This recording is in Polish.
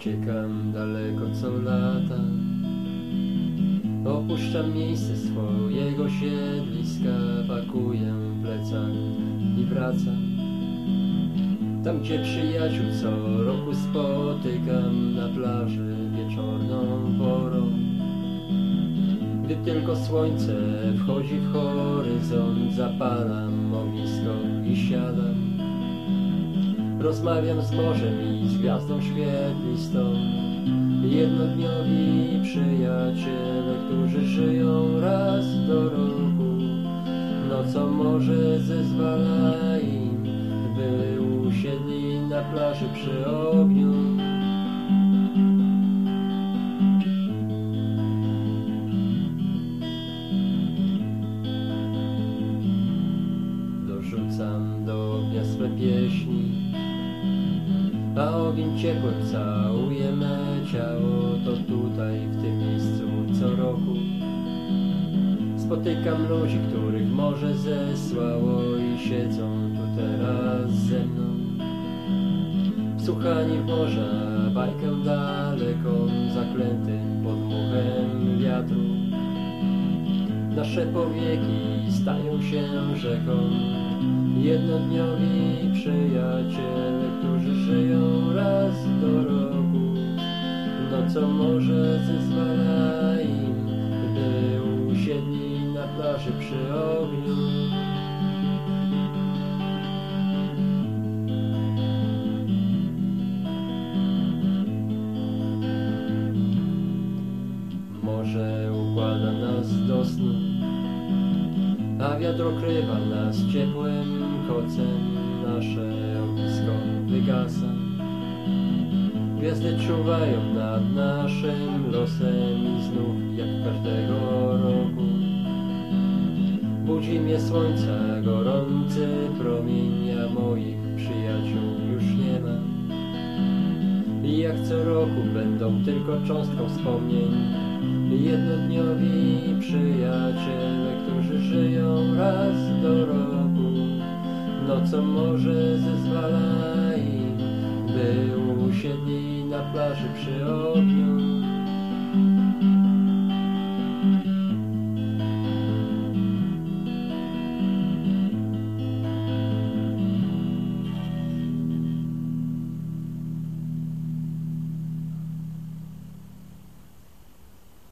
Uciekam daleko co lata. Opuszczam miejsce swojego siedliska Pakuję plecak i wracam. Tam gdzie przyjaciół co roku spotykam Na plaży wieczorną porą. Gdy tylko słońce wchodzi w horyzont Zapalam siadam Rozmawiam z morzem i z gwiazdą świetlistą. Jednodniowi przyjaciele, którzy żyją raz do roku. Nocą morze zezwala im, by usiedli na plaży przy ogniu a ogień ciepłym całuje ciało To tutaj, w tym miejscu co roku. Spotykam ludzi, których morze zesłało I siedzą tu teraz ze mną. Wsłuchani w morza, bajkę daleką Zaklętym podmuchem wiatru. Nasze powieki stają się rzeką Jednodniowi przyjaciele, którzy żyją raz do roku Nocą może zezwala im, by usiedli na plaży przy ogniu. Morze układa nas do snu a wiatr okrywa nas ciepłym kocem, nasze ognisko wygasa. Gwiazdy czuwają nad naszym losem i znów jak każdego roku. Budzi mnie słońca gorący promień, a moich przyjaciół już nie ma. I jak co roku będą tylko cząstką wspomnień, jednodniowi przyjaciele, Nocą może zezwala im, by usiedli na plaży przy ogniu.